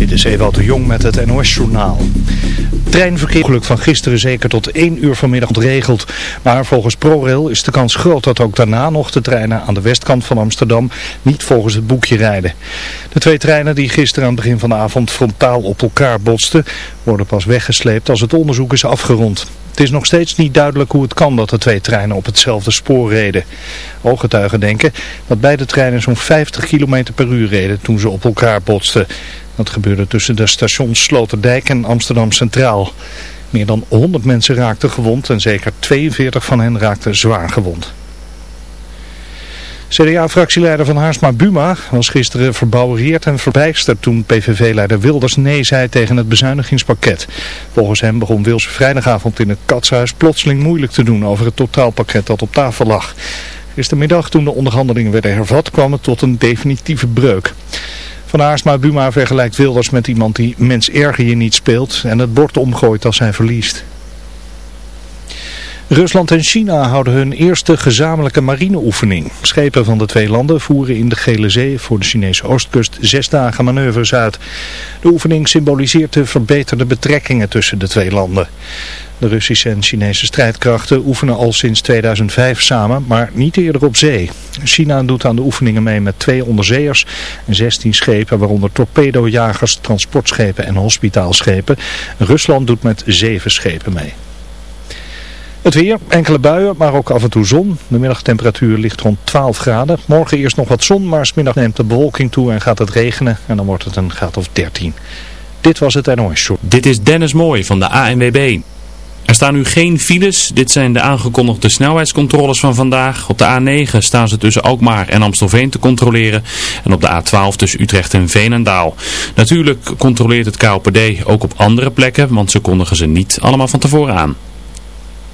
Dit is Ewald de Jong met het NOS-journaal. Treinverkeer van gisteren zeker tot 1 uur vanmiddag ontregeld. Maar volgens ProRail is de kans groot dat ook daarna nog de treinen aan de westkant van Amsterdam niet volgens het boekje rijden. De twee treinen die gisteren aan het begin van de avond frontaal op elkaar botsten, worden pas weggesleept als het onderzoek is afgerond. Het is nog steeds niet duidelijk hoe het kan dat de twee treinen op hetzelfde spoor reden. Ooggetuigen denken dat beide treinen zo'n 50 km per uur reden toen ze op elkaar botsten. Dat gebeurde tussen de stations Sloterdijk en Amsterdam Centraal. Meer dan 100 mensen raakten gewond en zeker 42 van hen raakten zwaar gewond. CDA-fractieleider van Haarsma Buma was gisteren verbouwereerd en verbijsterd toen PVV-leider Wilders nee zei tegen het bezuinigingspakket. Volgens hem begon Wils vrijdagavond in het Katshuis plotseling moeilijk te doen over het totaalpakket dat op tafel lag. Gistermiddag toen de onderhandelingen werden hervat kwam het tot een definitieve breuk. Van Haarsma Buma vergelijkt Wilders met iemand die mens erger je niet speelt en het bord omgooit als hij verliest. Rusland en China houden hun eerste gezamenlijke marineoefening. Schepen van de twee landen voeren in de Gele Zee voor de Chinese oostkust zes dagen manoeuvres uit. De oefening symboliseert de verbeterde betrekkingen tussen de twee landen. De Russische en Chinese strijdkrachten oefenen al sinds 2005 samen, maar niet eerder op zee. China doet aan de oefeningen mee met twee onderzeeërs en 16 schepen, waaronder torpedojagers, transportschepen en hospitaalschepen. Rusland doet met zeven schepen mee. Het weer, enkele buien, maar ook af en toe zon. De middagtemperatuur ligt rond 12 graden. Morgen eerst nog wat zon, maar smiddag neemt de bewolking toe en gaat het regenen. En dan wordt het een graad of 13. Dit was het NOS Show. Dit is Dennis Mooij van de ANWB. Er staan nu geen files. Dit zijn de aangekondigde snelheidscontroles van vandaag. Op de A9 staan ze tussen Alkmaar en Amstelveen te controleren. En op de A12 tussen Utrecht en Veenendaal. Natuurlijk controleert het KOPD ook op andere plekken, want ze kondigen ze niet allemaal van tevoren aan.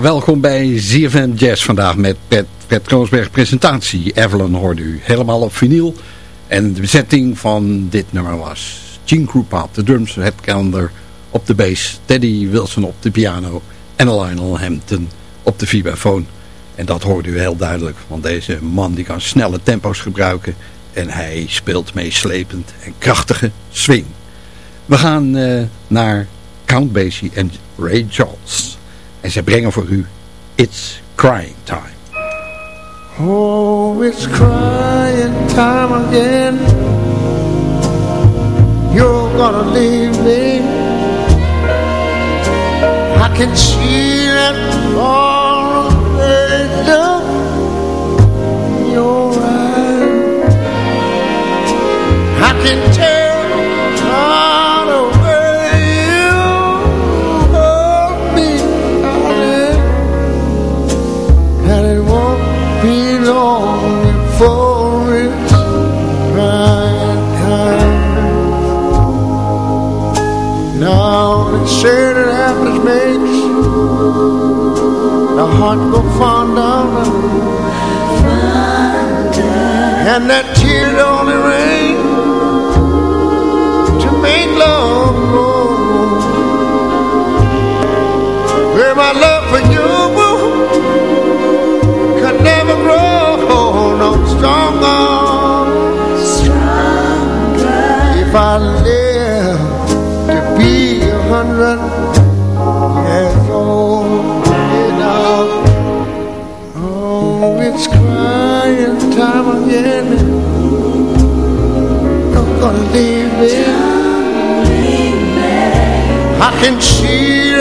Welkom bij ZFM Jazz vandaag met Pet, Pet presentatie. Evelyn hoorde u helemaal op vinyl. En de bezetting van dit nummer was Gene Krupa op de drums, Red Calendar op de bass, Teddy Wilson op de piano en Lionel Hampton op de vibrafoon. En dat hoorde u heel duidelijk, want deze man die kan snelle tempo's gebruiken en hij speelt meeslepend en krachtige swing. We gaan uh, naar Count Basie en Ray Charles. En ze brengen voor u It's Crying Time. Oh, it's crying time again. You're gonna leave me. I can see that all and that Can see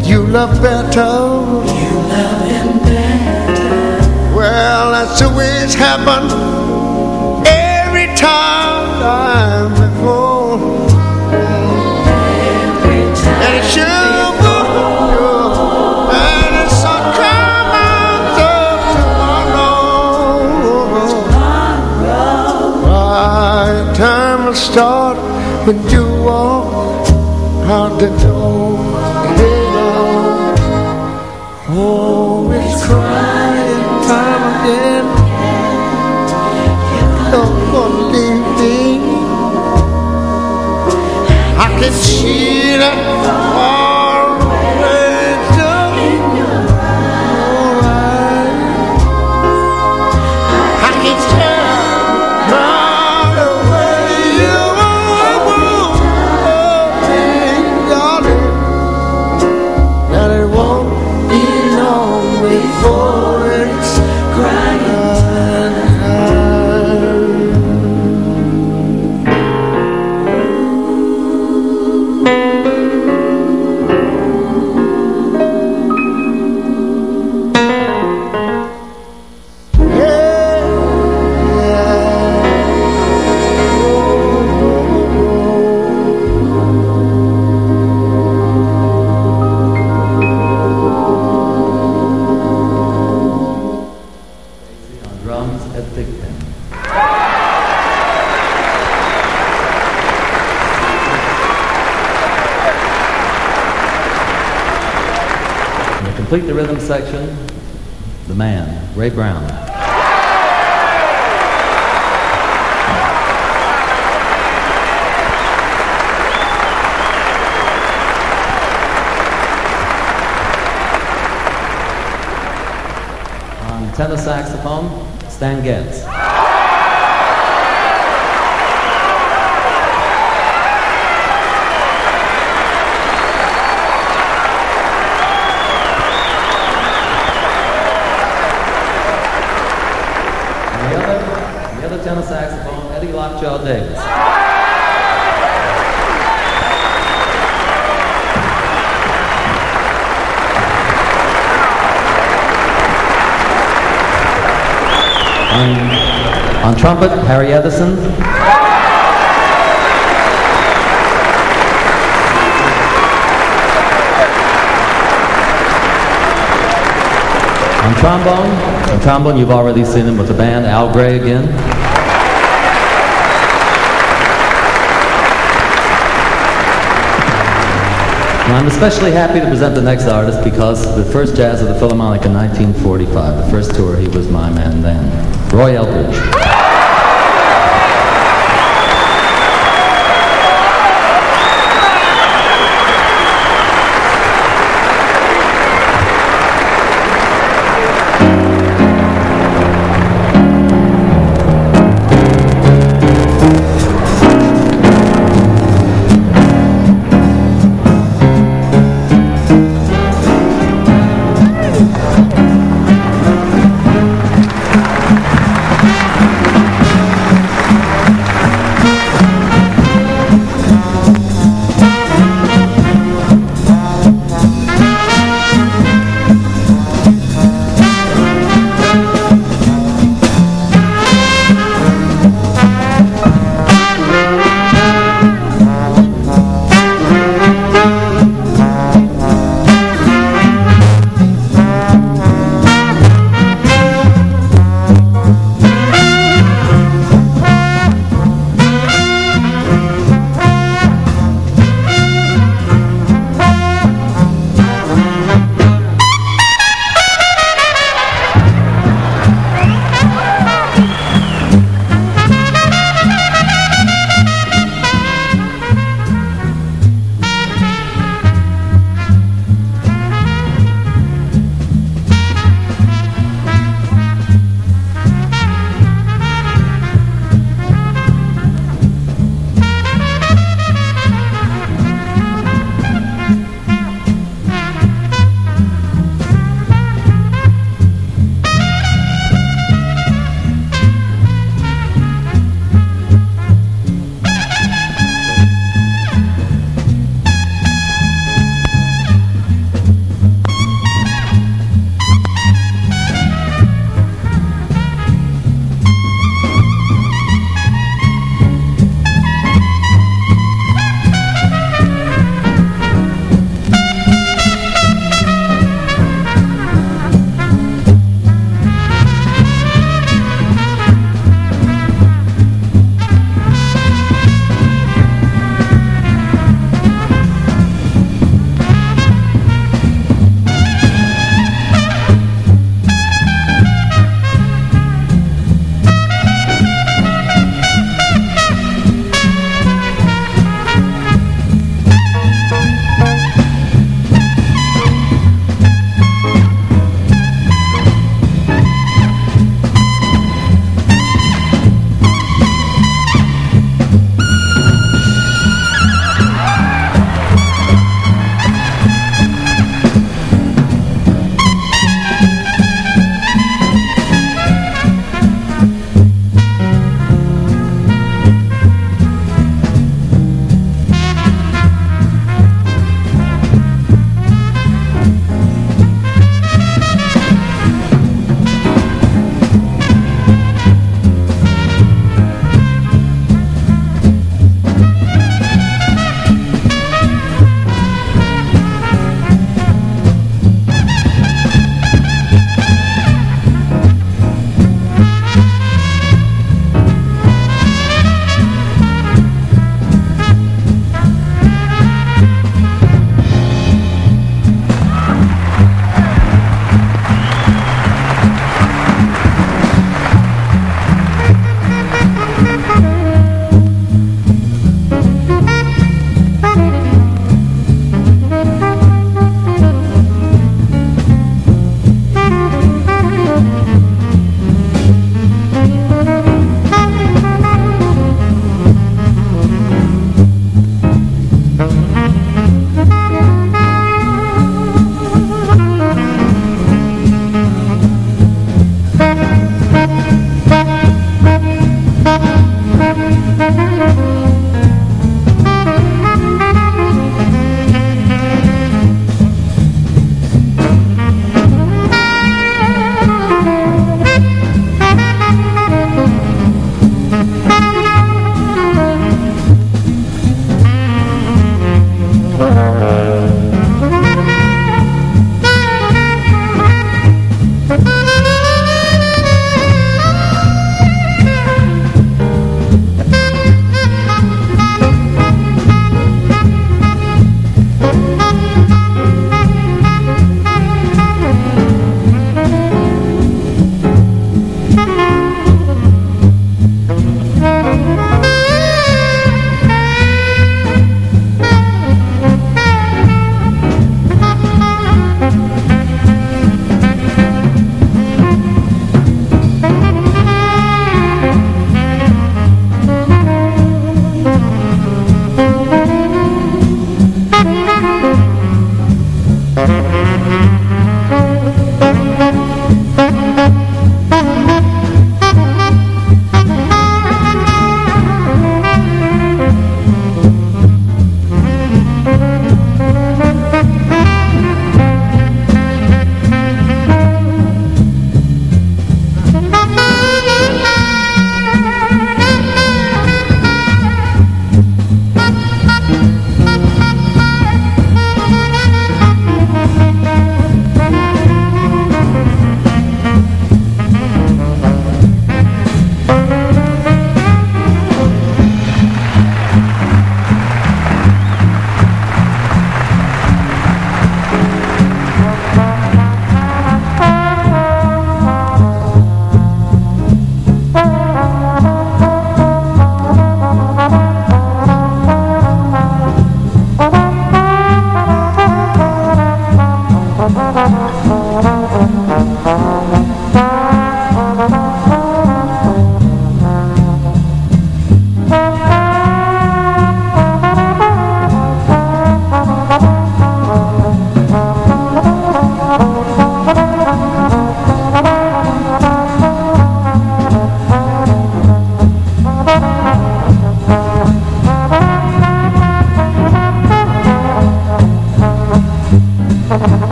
that you love better. You love him better. Well, that's the way it's happened every time home. Every time. And. And it's a come out tomorrow. Tomorrow. Right time will start when you Brown. On tenor saxophone, Stan Getz. tenor Lockjaw Davis. On, on trumpet, Harry Edison. On trombone, on trombone, you've already seen him with the band, Al Gray again. And I'm especially happy to present the next artist because the first jazz of the Philharmonic in 1945, the first tour, he was my man then, Roy Eldridge.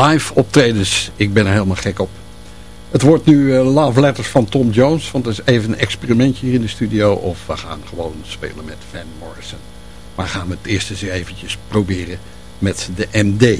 live optredens. Ik ben er helemaal gek op. Het wordt nu eh, Love Letters van Tom Jones. Want dat is even een experimentje hier in de studio. Of we gaan gewoon spelen met Van Morrison. Maar gaan we het eerst eens eventjes proberen met de MD.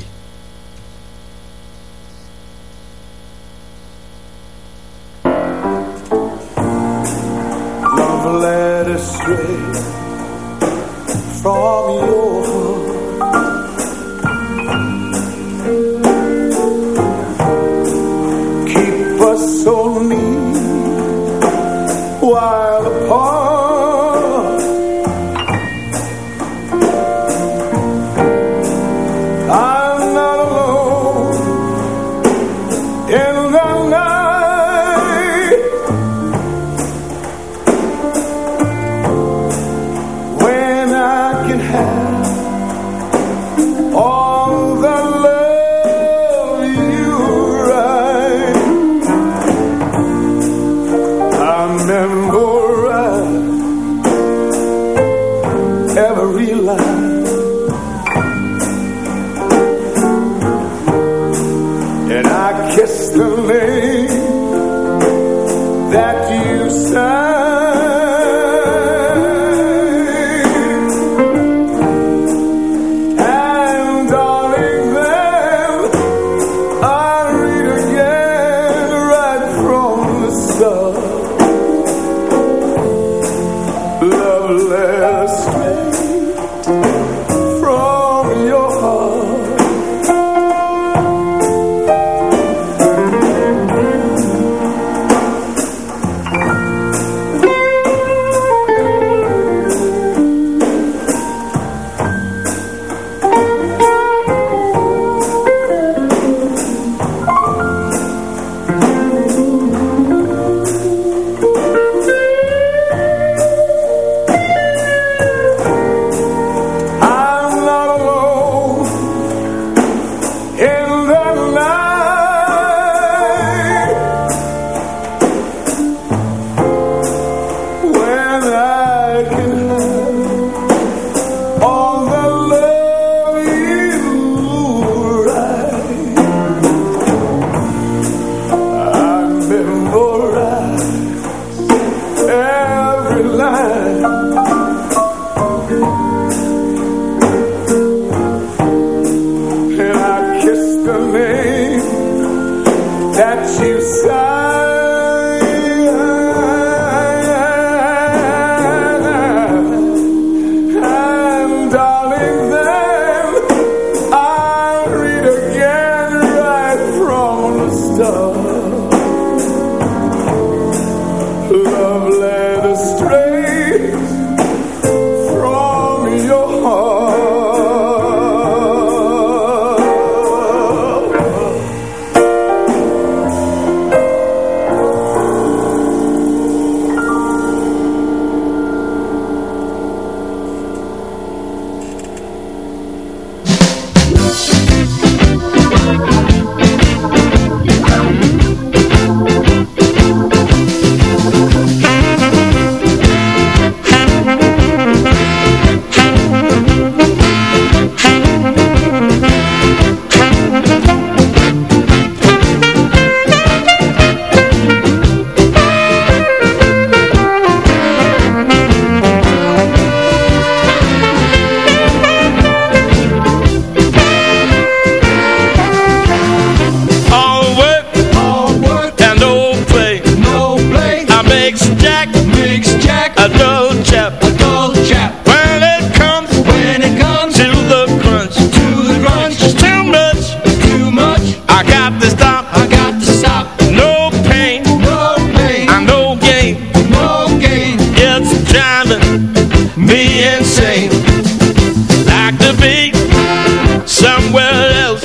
somewhere else.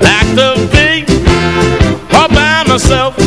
Like to be all by myself.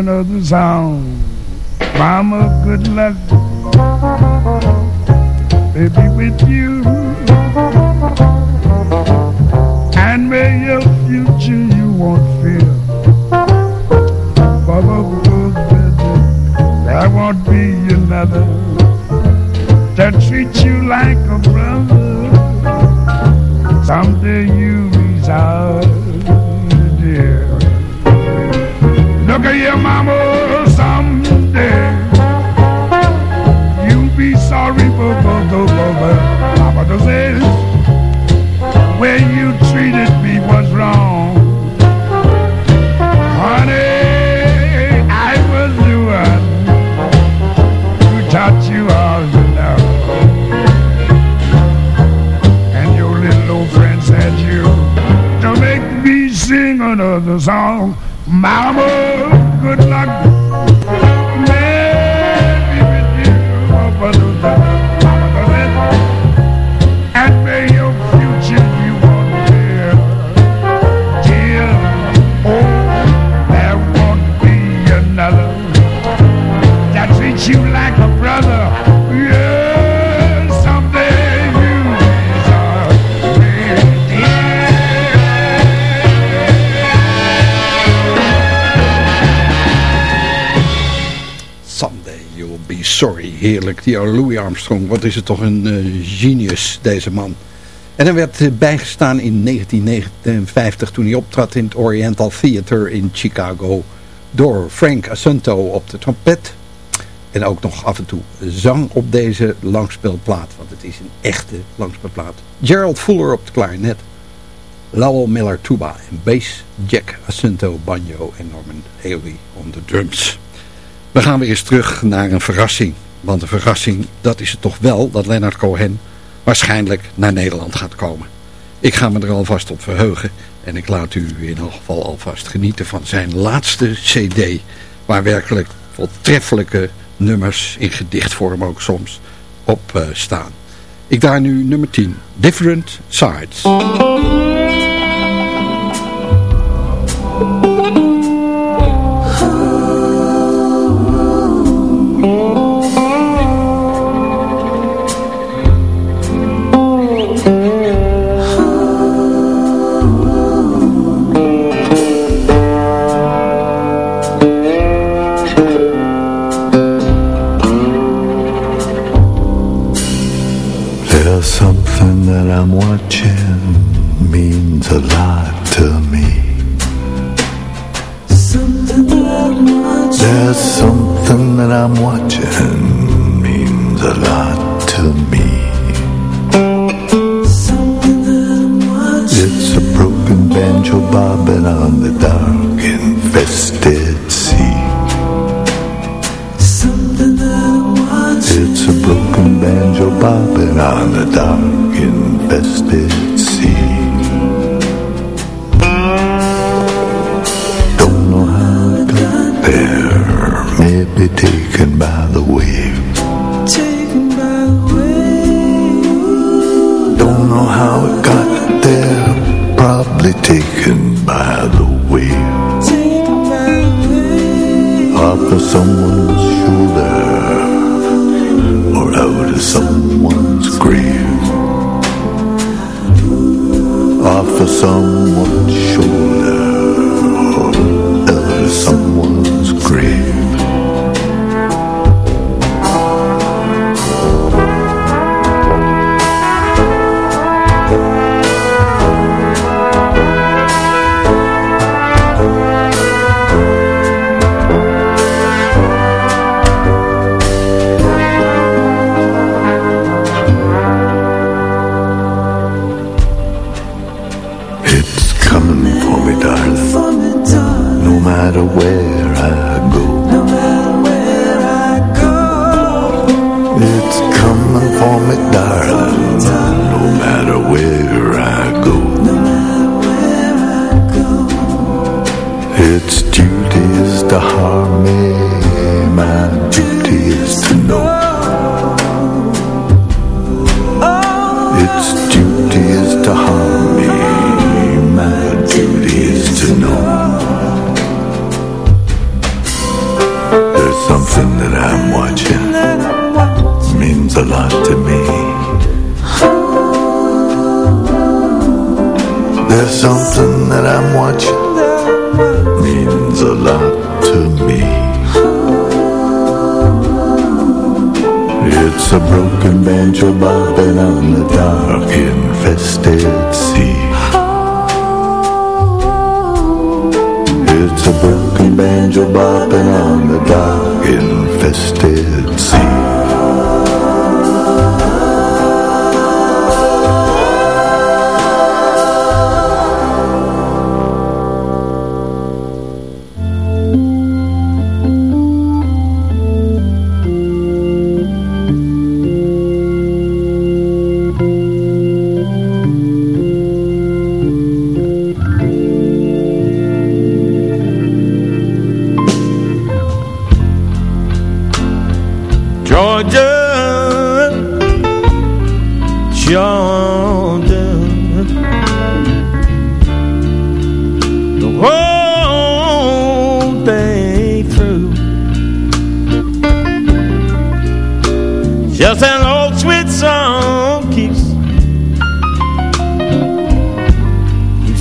Another song. Mama, good luck, baby, with you. And may your future you won't fear. Baba, there won't be another to treat you like a brother. Someday Heerlijk, die Louis Armstrong. Wat is het toch een eh, genius, deze man. En hij werd eh, bijgestaan in 1959 toen hij optrad in het Oriental Theater in Chicago. Door Frank Asunto op de trompet. En ook nog af en toe zang op deze langspeelplaat. Want het is een echte langspeelplaat. Gerald Fuller op de klarinet. Lowell Miller tuba en bass. Jack Asunto banjo en Norman Haley on the drums. We gaan weer eens terug naar een verrassing. Want een verrassing, dat is het toch wel dat Leonard Cohen waarschijnlijk naar Nederland gaat komen. Ik ga me er alvast op verheugen. En ik laat u in elk geval alvast genieten van zijn laatste cd. Waar werkelijk voortreffelijke nummers in gedichtvorm ook soms op eh, staan. Ik daar nu nummer 10. Different Sides. There's something that I'm watching means a lot to me. It's a broken banjo bobbing on the dark infested sea. It's a broken banjo bobbing on the dark infested sea. That I'm watching, means a lot to me. There's something that I'm watching means a lot to me. It's a broken banjo bobbing on the dark infested sea. It's a broken banjo bopping on the dark infested sea.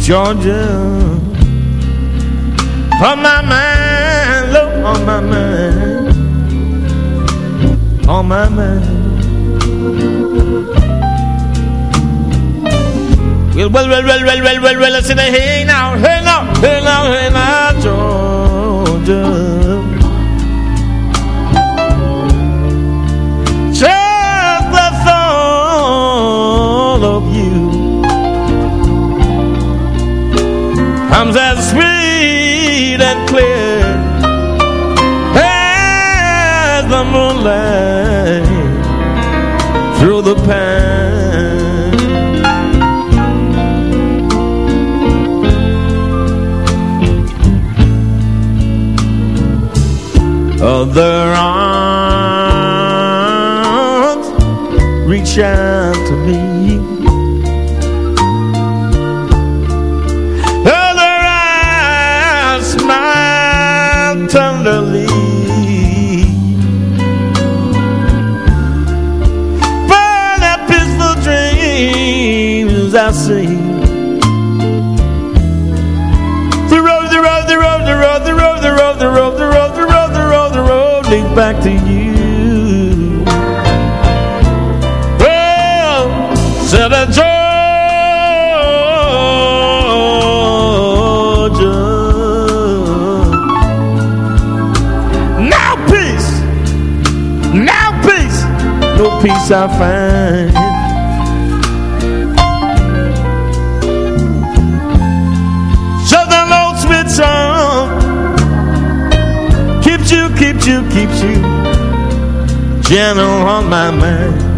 Georgia on my mind, low on my mind on my mind. Well, well, well, well, well, well, well, well, I said, hey now, hey now, hey now, hey now, Georgia. other arm peace I find. Southern old sweet song keeps you, keeps you, keeps you gentle on my mind.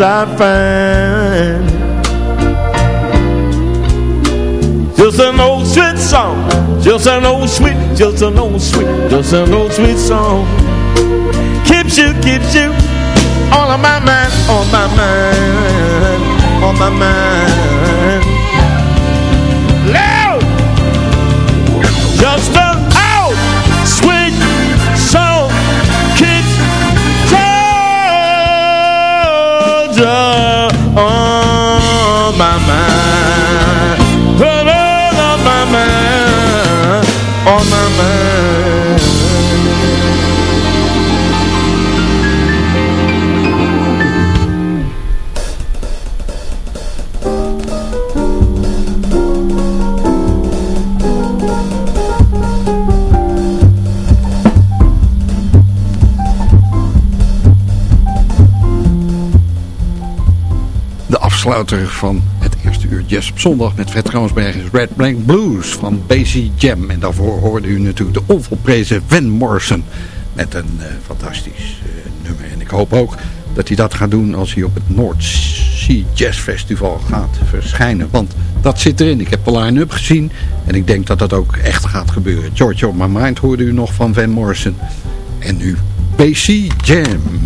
I find Just an old sweet song Just an old sweet, just an old sweet Just an old sweet song. Keeps you, keeps you all On my mind, on my mind On my mind Oh my mind. mama. Oh, oh, oh, afsluiter van het eerste uur Jazz op zondag met Fred Kroonsberg Red Blank Blues van Basie Jam. En daarvoor hoorde u natuurlijk de onvolprezen Van Morrison met een uh, fantastisch uh, nummer. En ik hoop ook dat hij dat gaat doen als hij op het North Sea Jazz Festival gaat verschijnen. Want dat zit erin. Ik heb de line-up gezien en ik denk dat dat ook echt gaat gebeuren. George on My Mind hoorde u nog van Van Morrison. En nu Basie Jam.